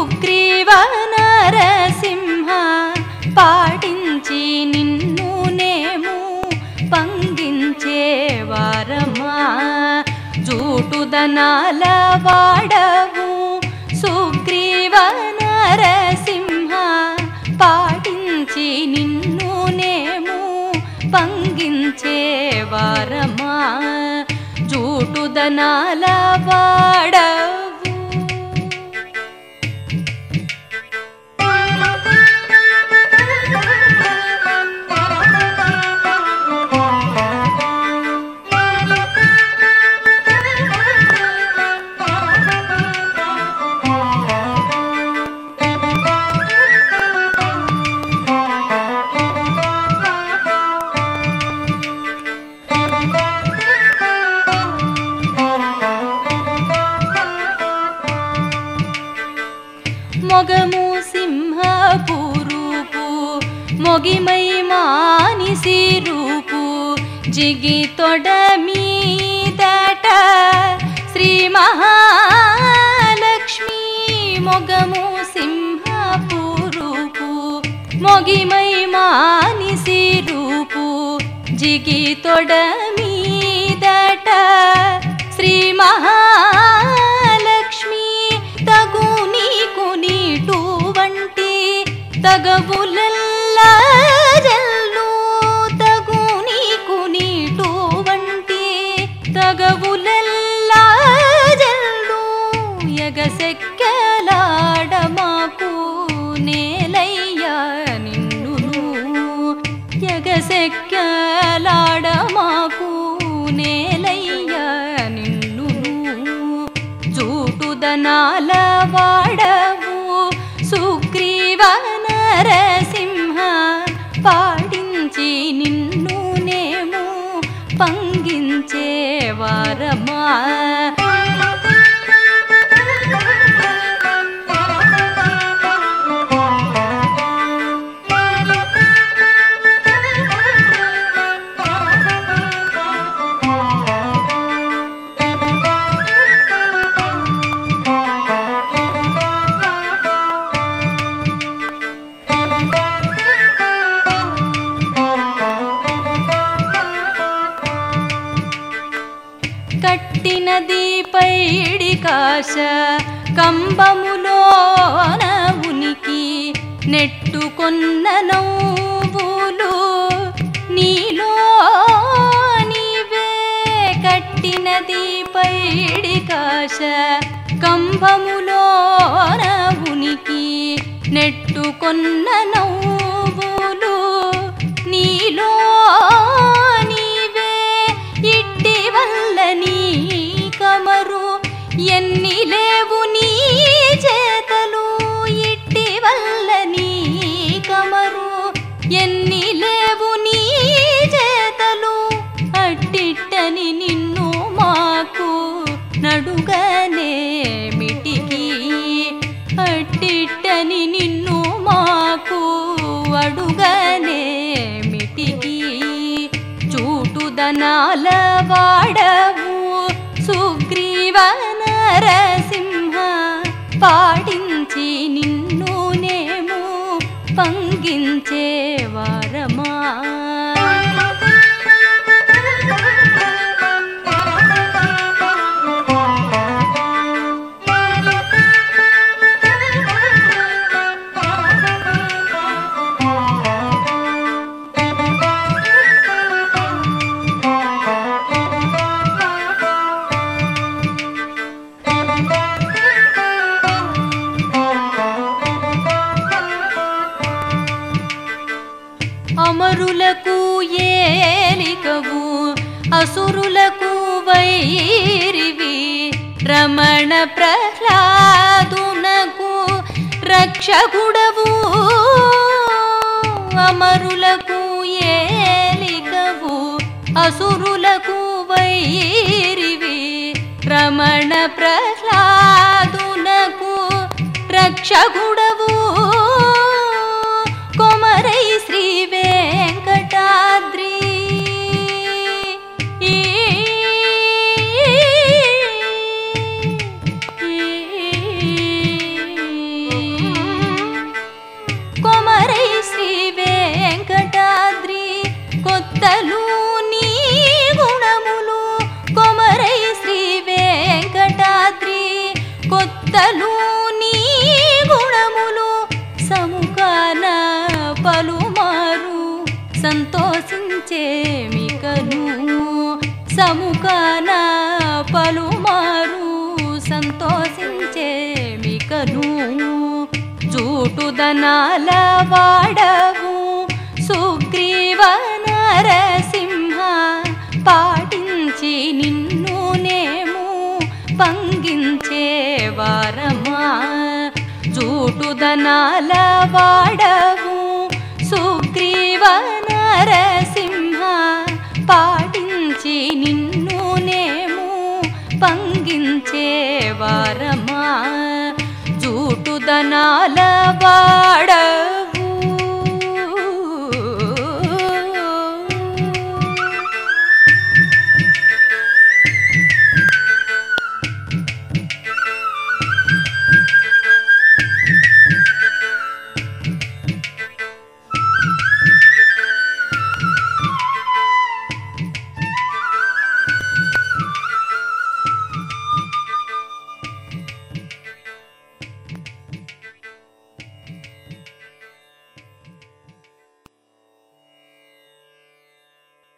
సుగ్రీవ నరసింహ పాటించి నిన్ను నేము పంగించే వరమా. జూటుదనాల వాడవు సుగ్రీవ నరసింహ పాటించి నిన్ను నేము పంగించే వరమా. జూటుదనాల వాడవు मोगु सिंहपुरूपु मोगिमयि मानिसि रूप जिगि तोडमि तट श्रीमहा लक्ष्मी मोगमु सिंहपुरूपु मोगीमयि मानिसि रूप जिगि तोडमि తగవులల్లా జల్లు ఎగసెక్కలాడ మాకు నేలయ్య నిన్నును ఎగసెక్కలాడ మాకు జూటుదనాల పంగించే వారమా కట్టినది పైడి కాశ కంబములోన ఉనికి నెట్టుకొన్న నవ్వులు నీలో నీవే కట్టినది పైడి కాశ కంబములోన ఉనికి నెట్టుకొన్న నవ్వులు ఎన్ని లేవు నీ చేతలు? అట్టిట్టని నిన్ను మాకు నడుగనే మిటికి అట్టిట్టని నిన్ను మాకు అడుగనే మిటికి చూటుదనాల వాడవు సుగ్రీవ నరసింహ. పాడించి నిన్ను నేము పంగించే అసురులకు వైరివి రమణ ప్రహ్లాదునకు రక్షకుడవు. అమరులకు ఏలికవు అసురులకు వైరివి రమణ ప్రహ్లాదునకు రక్షకుడవు. సంతోషించే మికను. జూటుదనాల వాడవు. సుగ్రీవ నరసింహ పాటించి నిన్ను నేము. పంగించే వారమా. జూటుదనాల వాడవు. సుగ్రీవ నరసింహ పాటించి నిన్ను పంగించే వారమా? జూటుదనాల వాడ